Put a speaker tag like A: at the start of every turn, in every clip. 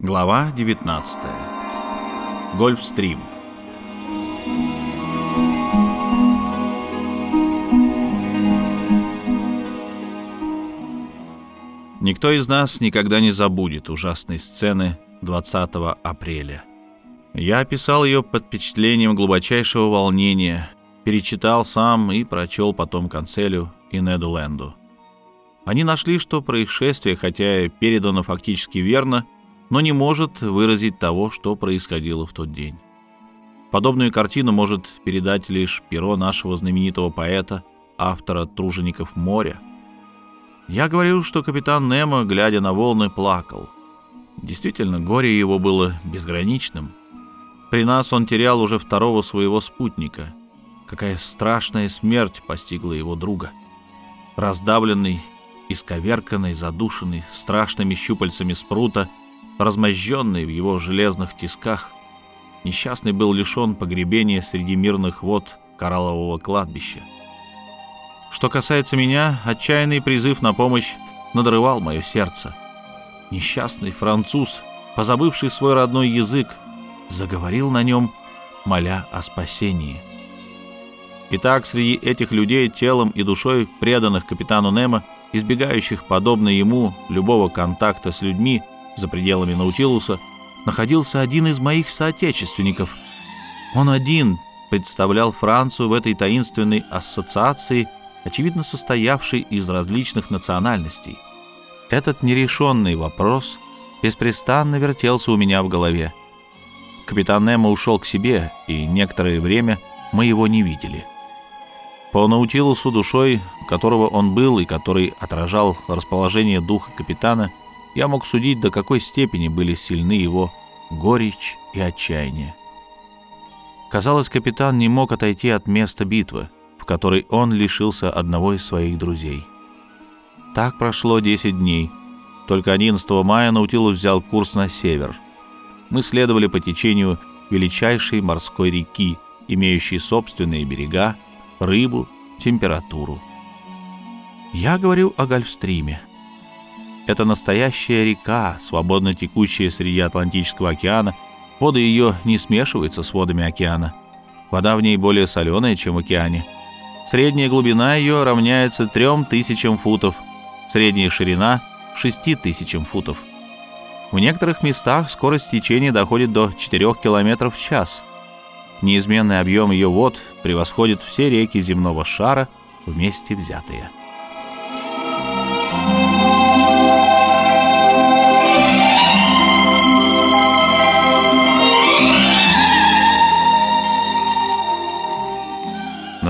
A: Глава 19. Гольфстрим. Никто из нас никогда не забудет ужасной сцены 20 апреля. Я описал ее под впечатлением глубочайшего волнения, перечитал сам и прочел потом Канцелю и Неду Ленду. Они нашли, что происшествие, хотя и передано фактически верно, но не может выразить того, что происходило в тот день. Подобную картину может передать лишь перо нашего знаменитого поэта, автора «Тружеников моря». Я говорил, что капитан Немо, глядя на волны, плакал. Действительно, горе его было безграничным. При нас он терял уже второго своего спутника. Какая страшная смерть постигла его друга. Раздавленный, исковерканный, задушенный страшными щупальцами спрута — размозженный в его железных тисках, несчастный был лишен погребения среди мирных вод кораллового кладбища. Что касается меня, отчаянный призыв на помощь надрывал мое сердце. Несчастный француз, позабывший свой родной язык, заговорил на нем, моля о спасении. Итак, среди этих людей, телом и душой, преданных капитану Немо, избегающих, подобно ему, любого контакта с людьми, за пределами Наутилуса, находился один из моих соотечественников. Он один представлял Францию в этой таинственной ассоциации, очевидно состоявшей из различных национальностей. Этот нерешенный вопрос беспрестанно вертелся у меня в голове. Капитан Немо ушел к себе, и некоторое время мы его не видели. По Наутилусу душой, которого он был и который отражал расположение духа капитана, я мог судить, до какой степени были сильны его горечь и отчаяние. Казалось, капитан не мог отойти от места битвы, в которой он лишился одного из своих друзей. Так прошло 10 дней. Только 11 мая Наутилус взял курс на север. Мы следовали по течению величайшей морской реки, имеющей собственные берега, рыбу, температуру. Я говорю о Гольфстриме. Это настоящая река, свободно текущая среди Атлантического океана. Воды ее не смешиваются с водами океана. Вода в ней более соленая, чем в океане. Средняя глубина ее равняется 3000 футов, средняя ширина — 6000 футов. В некоторых местах скорость течения доходит до 4 км в час. Неизменный объем ее вод превосходит все реки земного шара вместе взятые.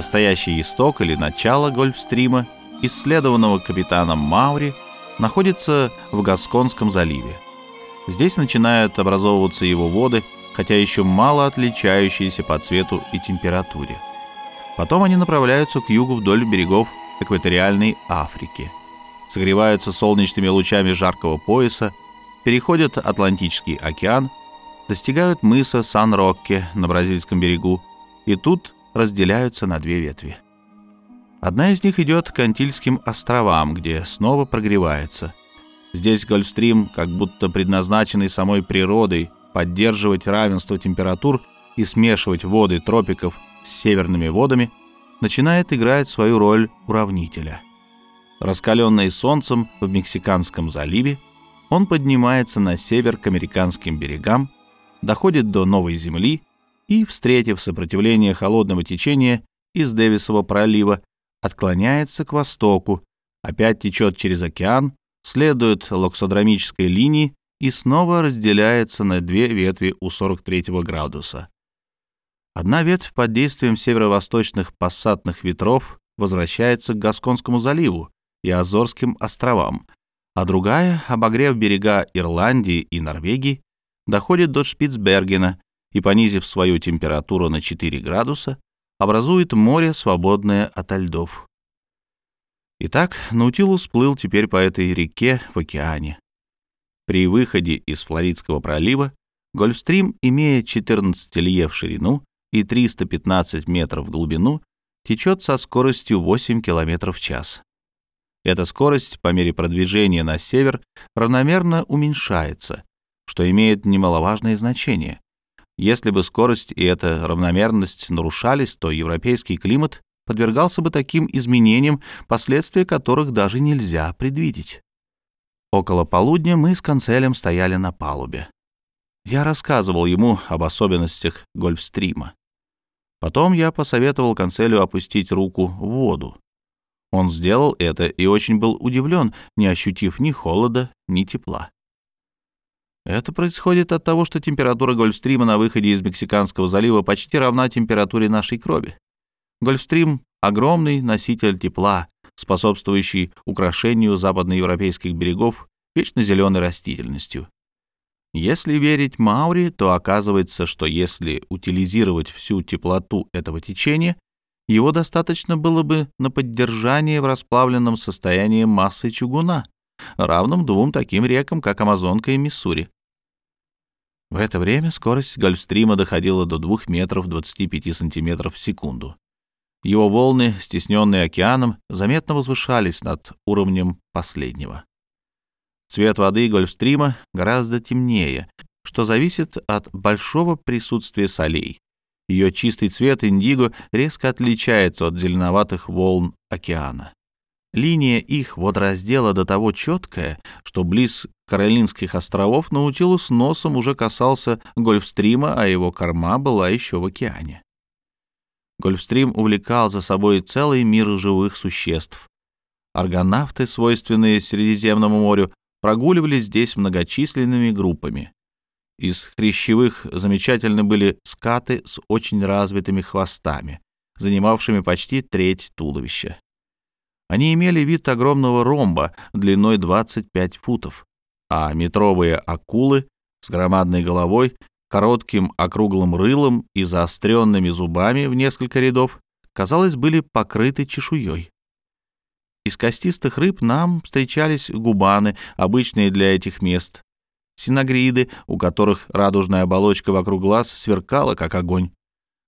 A: Настоящий исток или начало Гольфстрима, исследованного капитаном Маури, находится в Гасконском заливе. Здесь начинают образовываться его воды, хотя еще мало отличающиеся по цвету и температуре. Потом они направляются к югу вдоль берегов экваториальной Африки, согреваются солнечными лучами жаркого пояса, переходят Атлантический океан, достигают мыса Сан-Рокке на бразильском берегу, и тут разделяются на две ветви. Одна из них идет к Антильским островам, где снова прогревается. Здесь Гольфстрим, как будто предназначенный самой природой поддерживать равенство температур и смешивать воды тропиков с северными водами, начинает играть свою роль уравнителя. Раскаленный солнцем в Мексиканском заливе, он поднимается на север к американским берегам, доходит до Новой Земли и, встретив сопротивление холодного течения из Дэвисового пролива, отклоняется к востоку, опять течет через океан, следует локсодромической линии и снова разделяется на две ветви у 43 градуса. Одна ветвь под действием северо-восточных пассатных ветров возвращается к Гасконскому заливу и Азорским островам, а другая, обогрев берега Ирландии и Норвегии, доходит до Шпицбергена и, понизив свою температуру на 4 градуса, образует море, свободное от льдов. Итак, Наутилус плыл теперь по этой реке в океане. При выходе из Флоридского пролива Гольфстрим, имея 14 лье в ширину и 315 метров в глубину, течет со скоростью 8 км в час. Эта скорость по мере продвижения на север равномерно уменьшается, что имеет немаловажное значение. Если бы скорость и эта равномерность нарушались, то европейский климат подвергался бы таким изменениям, последствия которых даже нельзя предвидеть. Около полудня мы с канцелем стояли на палубе. Я рассказывал ему об особенностях Гольфстрима. Потом я посоветовал канцелю опустить руку в воду. Он сделал это и очень был удивлен, не ощутив ни холода, ни тепла. Это происходит от того, что температура Гольфстрима на выходе из Мексиканского залива почти равна температуре нашей крови. Гольфстрим — огромный носитель тепла, способствующий украшению западноевропейских берегов вечно зеленой растительностью. Если верить Маури, то оказывается, что если утилизировать всю теплоту этого течения, его достаточно было бы на поддержание в расплавленном состоянии массы чугуна, равным двум таким рекам, как Амазонка и Миссури. В это время скорость Гольфстрима доходила до 2 метров 25 сантиметров в секунду. Его волны, стесненные океаном, заметно возвышались над уровнем последнего. Цвет воды Гольфстрима гораздо темнее, что зависит от большого присутствия солей. Ее чистый цвет индиго резко отличается от зеленоватых волн океана. Линия их водораздела до того четкая, что близ Каролинских островов Наутилус носом уже касался Гольфстрима, а его корма была еще в океане. Гольфстрим увлекал за собой целый мир живых существ. Аргонавты, свойственные Средиземному морю, прогуливались здесь многочисленными группами. Из хрящевых замечательны были скаты с очень развитыми хвостами, занимавшими почти треть туловища. Они имели вид огромного ромба длиной 25 футов, а метровые акулы с громадной головой, коротким округлым рылом и заостренными зубами в несколько рядов, казалось, были покрыты чешуей. Из костистых рыб нам встречались губаны, обычные для этих мест, синагриды, у которых радужная оболочка вокруг глаз сверкала, как огонь,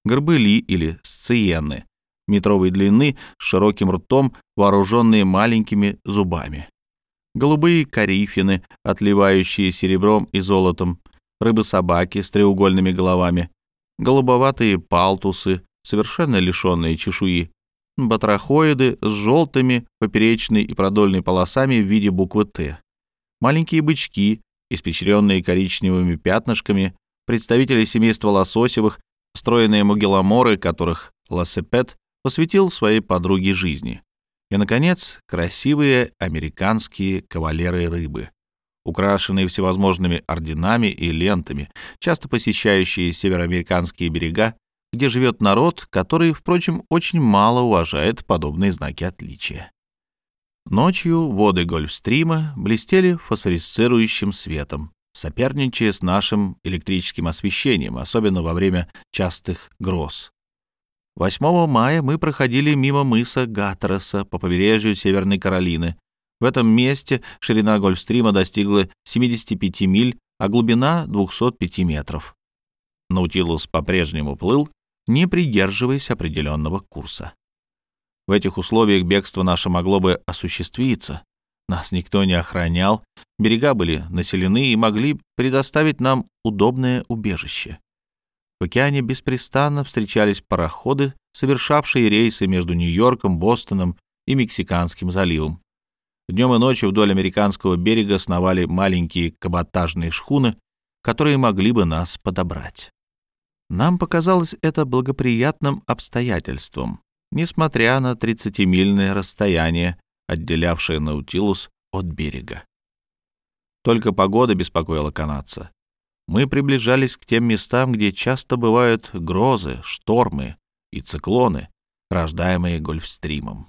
A: горбыли или сциены, метровой длины, с широким ртом, вооруженные маленькими зубами. Голубые карифины, отливающие серебром и золотом, рыбы-собаки с треугольными головами, голубоватые палтусы, совершенно лишенные чешуи, батрахоиды с желтыми поперечной и продольной полосами в виде буквы «Т», маленькие бычки, испещренные коричневыми пятнышками, представители семейства лососевых, стройные мугеламоры, которых Лассепет посвятил своей подруге жизни. И, наконец, красивые американские кавалеры рыбы, украшенные всевозможными орденами и лентами, часто посещающие североамериканские берега, где живет народ, который, впрочем, очень мало уважает подобные знаки отличия. Ночью воды Гольфстрима блестели фосфорисцирующим светом, соперничая с нашим электрическим освещением, особенно во время частых гроз. 8 мая мы проходили мимо мыса Гаттероса по побережью Северной Каролины. В этом месте ширина Гольфстрима достигла 75 миль, а глубина 205 метров. Наутилус по-прежнему плыл, не придерживаясь определенного курса. В этих условиях бегство наше могло бы осуществиться. Нас никто не охранял, берега были населены и могли предоставить нам удобное убежище. В океане беспрестанно встречались пароходы, совершавшие рейсы между Нью-Йорком, Бостоном и Мексиканским заливом. Днем и ночью вдоль американского берега сновали маленькие каботажные шхуны, которые могли бы нас подобрать. Нам показалось это благоприятным обстоятельством, несмотря на 30-мильное расстояние, отделявшее Наутилус от берега. Только погода беспокоила канадца. Мы приближались к тем местам, где часто бывают грозы, штормы и циклоны, рождаемые гольфстримом.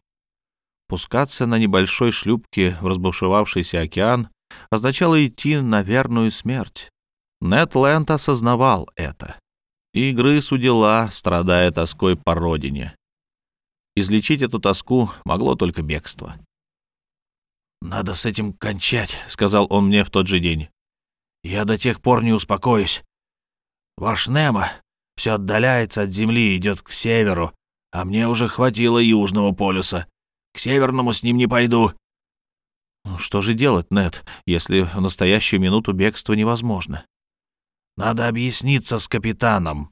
A: Пускаться на небольшой шлюпке в разбушевавшийся океан означало идти на верную смерть. Нед Ленд осознавал это. И грыз у дела, страдая тоской по родине. Излечить эту тоску могло только бегство. «Надо с этим кончать», — сказал он мне в тот же день. Я до тех пор не успокоюсь. Ваш Немо все отдаляется от Земли и идет к северу, а мне уже хватило Южного полюса. К Северному с ним не пойду». «Ну, «Что же делать, Нет, если в настоящую минуту бегство невозможно?» Надо объясниться с капитаном.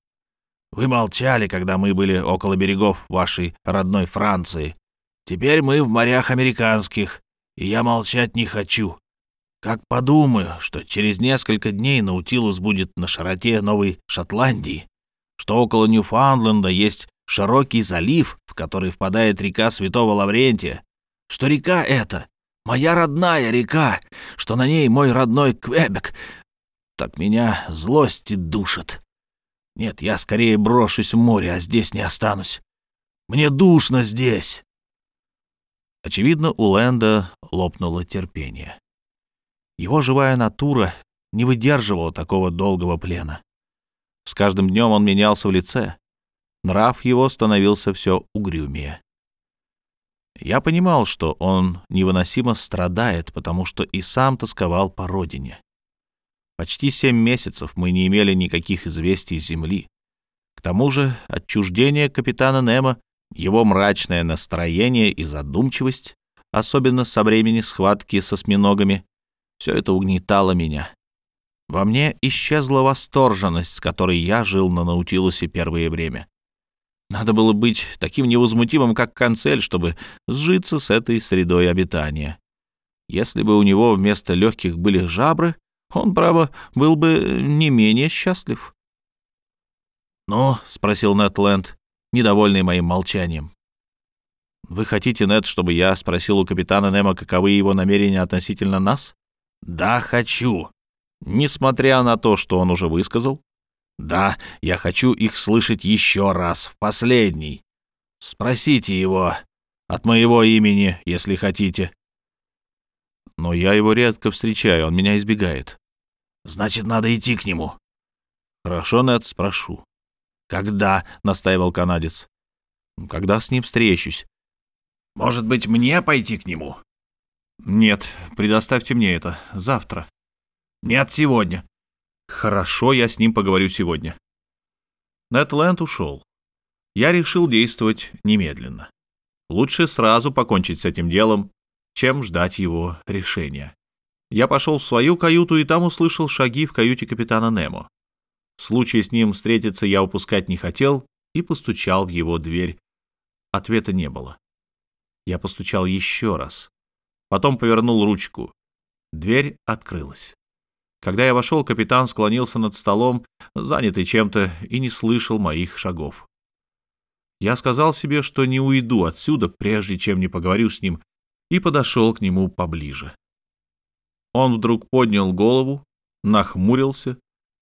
A: Вы молчали, когда мы были около берегов вашей родной Франции. Теперь мы в морях американских, и я молчать не хочу. Как подумаю, что через несколько дней Наутилус будет на широте Новой Шотландии, что около Ньюфаундленда есть широкий залив, в который впадает река Святого Лаврентия, что река эта — моя родная река, что на ней мой родной Квебек, так меня злости душит. Нет, я скорее брошусь в море, а здесь не останусь. Мне душно здесь. Очевидно, у Лэнда лопнуло терпение. Его живая натура не выдерживала такого долгого плена. С каждым днем он менялся в лице. Нрав его становился все угрюмее. Я понимал, что он невыносимо страдает, потому что и сам тосковал по родине. Почти семь месяцев мы не имели никаких известий с Земли. К тому же отчуждение капитана Немо, его мрачное настроение и задумчивость, особенно со времени схватки со осьминогами, все это угнетало меня. Во мне исчезла восторженность, с которой я жил на Наутилусе первое время. Надо было быть таким невозмутимым, как канцель, чтобы сжиться с этой средой обитания. Если бы у него вместо легких были жабры, он, право, был бы не менее счастлив. «Ну?» — спросил Нед недовольный моим молчанием. «Вы хотите, Нед, чтобы я спросил у капитана Немо, каковы его намерения относительно нас?» «Да, хочу. Несмотря на то, что он уже высказал?» «Да, я хочу их слышать еще раз, в последний. Спросите его от моего имени, если хотите». «Но я его редко встречаю, он меня избегает». «Значит, надо идти к нему». «Хорошо, Нед, спрошу». «Когда?» — настаивал канадец. «Когда с ним встречусь». «Может быть, мне пойти к нему?» «Нет, предоставьте мне это. Завтра». «Нет, сегодня». «Хорошо, я с ним поговорю сегодня». Нетленд ушел. Я решил действовать немедленно. Лучше сразу покончить с этим делом, чем ждать его решения. Я пошел в свою каюту и там услышал шаги в каюте капитана Немо. Случай с ним встретиться я упускать не хотел и постучал в его дверь. Ответа не было. Я постучал еще раз. Потом повернул ручку. Дверь открылась. Когда я вошел, капитан склонился над столом, занятый чем-то, и не слышал моих шагов. Я сказал себе, что не уйду отсюда, прежде чем не поговорю с ним, и подошел к нему поближе. Он вдруг поднял голову, нахмурился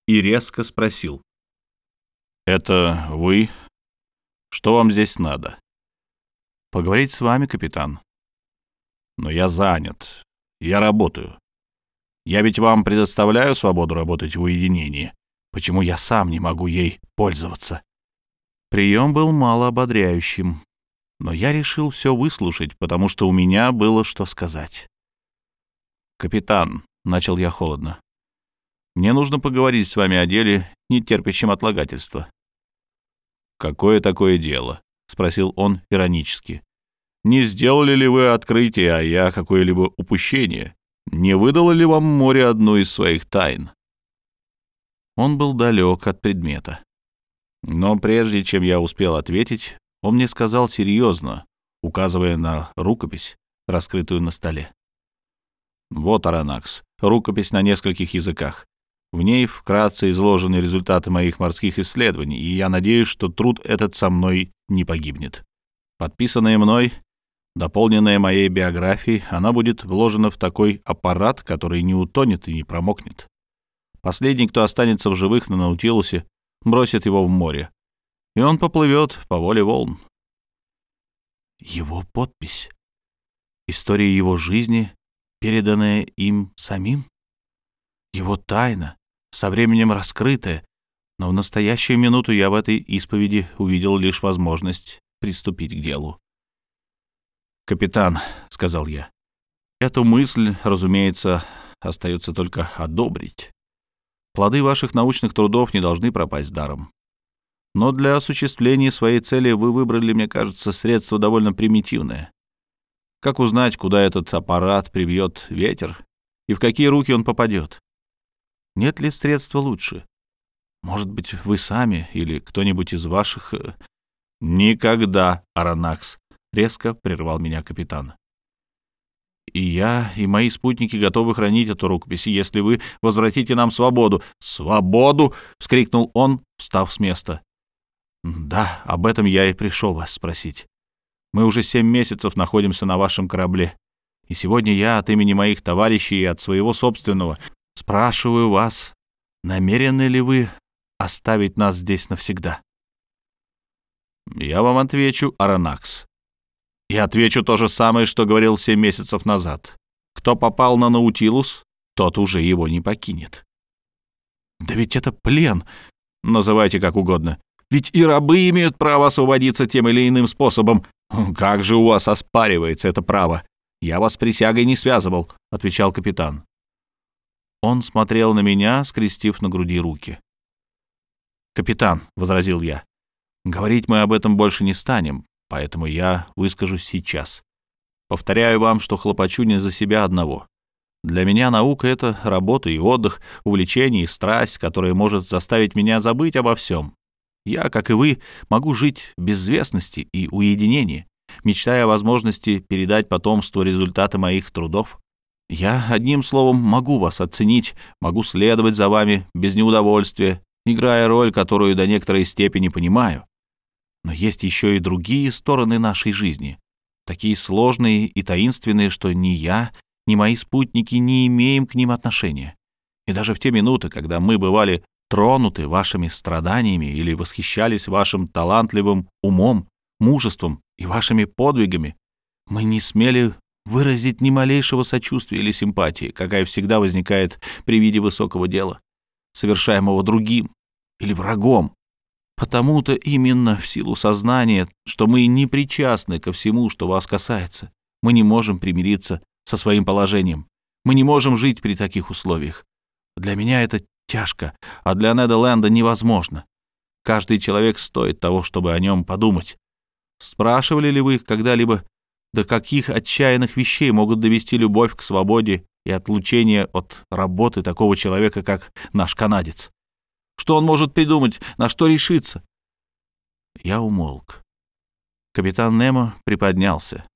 A: и резко спросил. «Это вы? Что вам здесь надо?» «Поговорить с вами, капитан», но я занят. Я работаю. Я ведь вам предоставляю свободу работать в уединении. Почему я сам не могу ей пользоваться?» Прием был мало ободряющим, но я решил все выслушать, потому что у меня было что сказать. «Капитан», — начал я холодно, — «мне нужно поговорить с вами о деле, не терпящем отлагательства». «Какое такое дело?» — спросил он иронически. Не сделали ли вы открытие, а я какое-либо упущение? Не выдало ли вам море одну из своих тайн?» Он был далек от предмета. Но прежде чем я успел ответить, он мне сказал серьезно, указывая на рукопись, раскрытую на столе. «Вот, Аранакс, рукопись на нескольких языках. В ней вкратце изложены результаты моих морских исследований, и я надеюсь, что труд этот со мной не погибнет. Подписанное мной Дополненная моей биографией, она будет вложена в такой аппарат, который не утонет и не промокнет. Последний, кто останется в живых на Наутилусе, бросит его в море, и он поплывет по воле волн. Его подпись, история его жизни, переданная им самим, его тайна, со временем раскрытая, но в настоящую минуту я в этой исповеди увидел лишь возможность приступить к делу. «Капитан», — сказал я, — «эту мысль, разумеется, остается только одобрить. Плоды ваших научных трудов не должны пропасть даром. Но для осуществления своей цели вы выбрали, мне кажется, средство довольно примитивное. Как узнать, куда этот аппарат прибьет ветер и в какие руки он попадет? Нет ли средства лучше? Может быть, вы сами или кто-нибудь из ваших...» э, «Никогда, Аронакс!» — резко прервал меня капитан. «И я, и мои спутники готовы хранить эту рукопись, если вы возвратите нам свободу». «Свободу!» — вскрикнул он, встав с места. «Да, об этом я и пришел вас спросить. Мы уже семь месяцев находимся на вашем корабле, и сегодня я от имени моих товарищей и от своего собственного спрашиваю вас, намерены ли вы оставить нас здесь навсегда?» Я вам отвечу, Аронакс. И отвечу то же самое, что говорил семь месяцев назад. Кто попал на Наутилус, тот уже его не покинет. Да ведь это плен. Называйте как угодно. Ведь и рабы имеют право освободиться тем или иным способом. Как же у вас оспаривается это право? Я вас присягой не связывал, отвечал капитан. Он смотрел на меня, скрестив на груди руки. «Капитан», — возразил я, Говорить мы об этом больше не станем, поэтому я выскажусь сейчас. Повторяю вам, что хлопочу не за себя одного. Для меня наука — это работа и отдых, увлечение и страсть, которая может заставить меня забыть обо всем. Я, как и вы, могу жить в безвестности и уединении, мечтая о возможности передать потомству результаты моих трудов. Я, одним словом, могу вас оценить, могу следовать за вами без неудовольствия, играя роль, которую до некоторой степени понимаю. Но есть еще и другие стороны нашей жизни, такие сложные и таинственные, что ни я, ни мои спутники не имеем к ним отношения. И даже в те минуты, когда мы бывали тронуты вашими страданиями или восхищались вашим талантливым умом, мужеством и вашими подвигами, мы не смели выразить ни малейшего сочувствия или симпатии, какая всегда возникает при виде высокого дела, совершаемого другим или врагом, Потому-то именно в силу сознания, что мы не причастны ко всему, что вас касается, мы не можем примириться со своим положением. Мы не можем жить при таких условиях. Для меня это тяжко, а для Неда Лэнда невозможно. Каждый человек стоит того, чтобы о нем подумать. Спрашивали ли вы когда-либо, до каких отчаянных вещей могут довести любовь к свободе и отлучение от работы такого человека, как наш канадец? Что он может придумать, на что решиться? Я умолк. Капитан Немо приподнялся.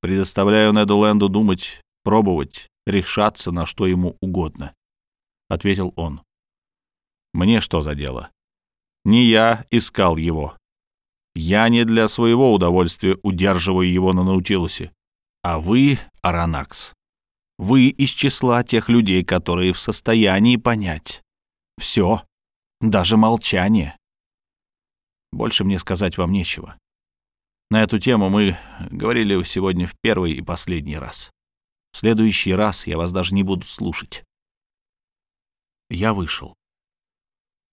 A: «Предоставляю Неду Ленду думать, пробовать, решаться на что ему угодно», — ответил он. «Мне что за дело? Не я искал его. Я не для своего удовольствия удерживаю его на Наутилусе, а вы, Аранакс, вы из числа тех людей, которые в состоянии понять, все, даже молчание. Больше мне сказать вам нечего. На эту тему мы говорили сегодня в первый и последний раз. В следующий раз я вас даже не буду слушать. Я вышел.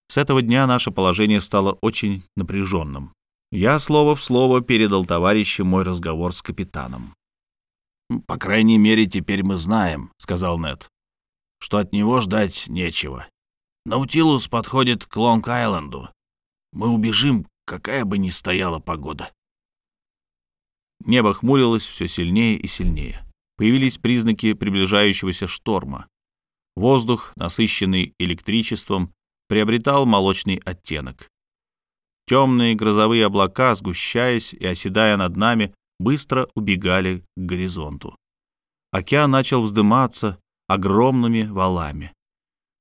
A: С этого дня наше положение стало очень напряженным. Я слово в слово передал товарищу мой разговор с капитаном. «По крайней мере, теперь мы знаем», — сказал Нед, — «что от него ждать нечего. Наутилус подходит к Лонг-Айленду. Мы убежим, какая бы ни стояла погода. Небо хмурилось все сильнее и сильнее. Появились признаки приближающегося шторма. Воздух, насыщенный электричеством, приобретал молочный оттенок. Темные грозовые облака, сгущаясь и оседая над нами, быстро убегали к горизонту. Океан начал вздыматься огромными валами.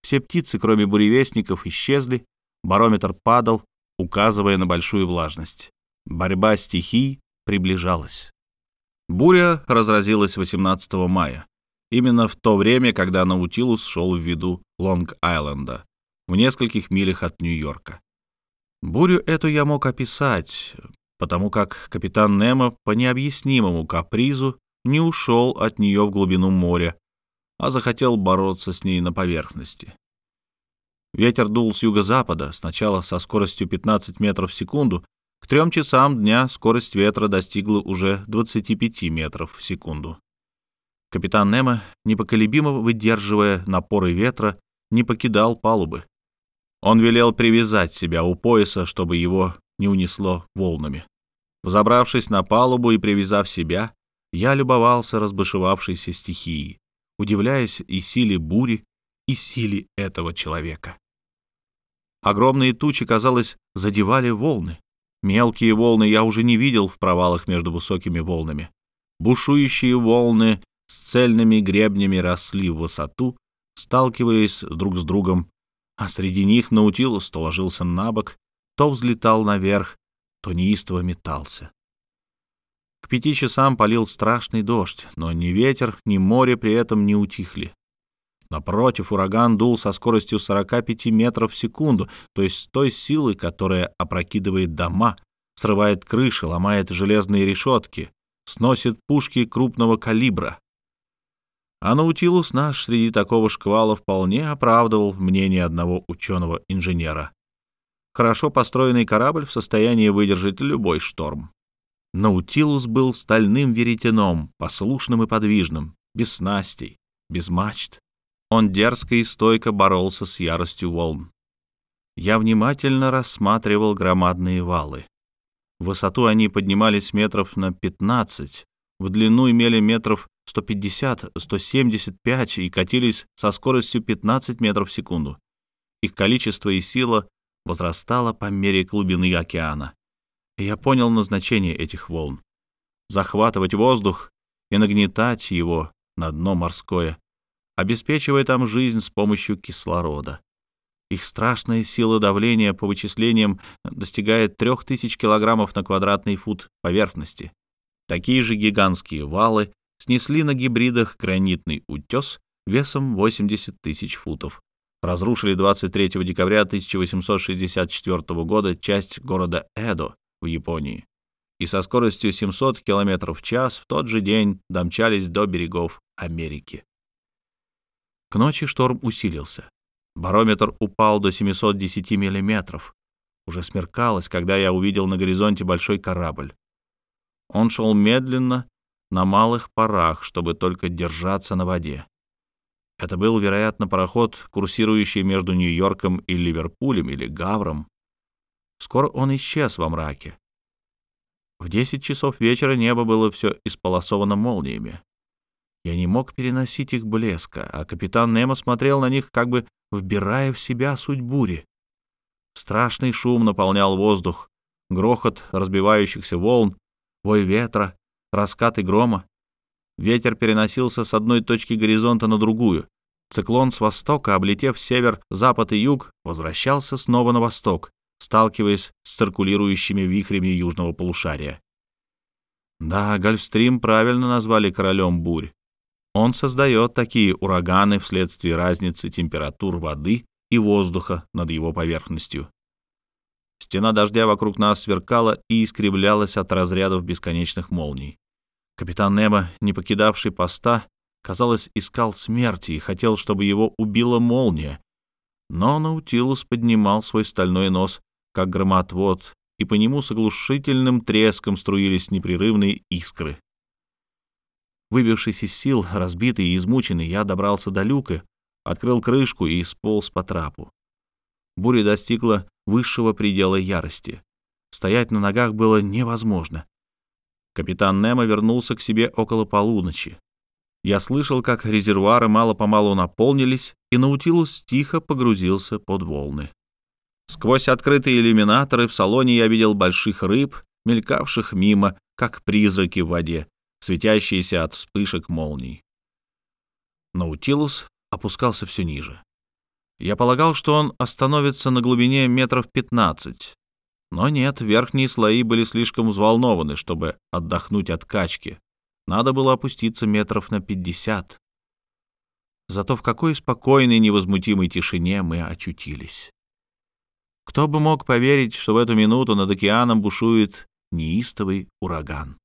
A: Все птицы, кроме буревестников, исчезли, барометр падал, указывая на большую влажность. Борьба стихий приближалась. Буря разразилась 18 мая, именно в то время, когда Наутилус шел в виду Лонг-Айленда, в нескольких милях от Нью-Йорка. Бурю эту я мог описать, потому как капитан Немо по необъяснимому капризу не ушел от нее в глубину моря, а захотел бороться с ней на поверхности. Ветер дул с юго-запада, сначала со скоростью 15 метров в секунду, к трем часам дня скорость ветра достигла уже 25 метров в секунду. Капитан Немо, непоколебимо выдерживая напоры ветра, не покидал палубы. Он велел привязать себя у пояса, чтобы его не унесло волнами. Взобравшись на палубу и привязав себя, я любовался разбушевавшейся стихией удивляясь и силе бури, и силе этого человека. Огромные тучи, казалось, задевали волны. Мелкие волны я уже не видел в провалах между высокими волнами. Бушующие волны с цельными гребнями росли в высоту, сталкиваясь друг с другом, а среди них Наутилус то ложился на бок, то взлетал наверх, то неистово метался. К пяти часам полил страшный дождь, но ни ветер, ни море при этом не утихли. Напротив, ураган дул со скоростью 45 метров в секунду, то есть с той силой, которая опрокидывает дома, срывает крыши, ломает железные решетки, сносит пушки крупного калибра. А Наутилус наш среди такого шквала вполне оправдывал мнение одного ученого-инженера. Хорошо построенный корабль в состоянии выдержать любой шторм. Наутилус был стальным веретеном, послушным и подвижным, без снастей, без мачт. Он дерзко и стойко боролся с яростью волн. Я внимательно рассматривал громадные валы. В высоту они поднимались метров на 15, в длину имели метров 150-175 и катились со скоростью 15 метров в секунду. Их количество и сила возрастало по мере глубины океана. Я понял назначение этих волн. Захватывать воздух и нагнетать его на дно морское, обеспечивая там жизнь с помощью кислорода. Их страшная сила давления по вычислениям достигает 3000 килограммов на квадратный фут поверхности. Такие же гигантские валы снесли на гибридах гранитный утес весом 80 тысяч футов. Разрушили 23 декабря 1864 года часть города Эдо в Японии и со скоростью 700 км в час в тот же день домчались до берегов Америки. К ночи шторм усилился. Барометр упал до 710 миллиметров. Уже смеркалось, когда я увидел на горизонте большой корабль. Он шел медленно, на малых парах, чтобы только держаться на воде. Это был, вероятно, пароход, курсирующий между Нью-Йорком и Ливерпулем или Гавром. Скоро он исчез во мраке. В десять часов вечера небо было все исполосовано молниями. Я не мог переносить их блеска, а капитан Немо смотрел на них, как бы вбирая в себя суть бури. Страшный шум наполнял воздух, грохот разбивающихся волн, вой ветра, раскаты грома. Ветер переносился с одной точки горизонта на другую. Циклон с востока, облетев север, запад и юг, возвращался снова на восток, сталкиваясь с циркулирующими вихрями южного полушария. Да, Гольфстрим правильно назвали королем бурь. Он создает такие ураганы вследствие разницы температур воды и воздуха над его поверхностью. Стена дождя вокруг нас сверкала и искривлялась от разрядов бесконечных молний. Капитан Немо, не покидавший поста, казалось, искал смерти и хотел, чтобы его убила молния. Но Наутилус поднимал свой стальной нос, как громотвод, и по нему с оглушительным треском струились непрерывные искры. Выбившись из сил, разбитый и измученный, я добрался до люка, открыл крышку и сполз по трапу. Буря достигла высшего предела ярости. Стоять на ногах было невозможно. Капитан Немо вернулся к себе около полуночи. Я слышал, как резервуары мало-помалу наполнились, и Наутилус тихо погрузился под волны. Сквозь открытые иллюминаторы в салоне я видел больших рыб, мелькавших мимо, как призраки в воде, светящиеся от вспышек молний. Наутилус опускался все ниже. Я полагал, что он остановится на глубине метров 15. Но нет, верхние слои были слишком взволнованы, чтобы отдохнуть от качки. Надо было опуститься метров на 50. Зато в какой спокойной, невозмутимой тишине мы очутились. Кто бы мог поверить, что в эту минуту над океаном бушует неистовый ураган?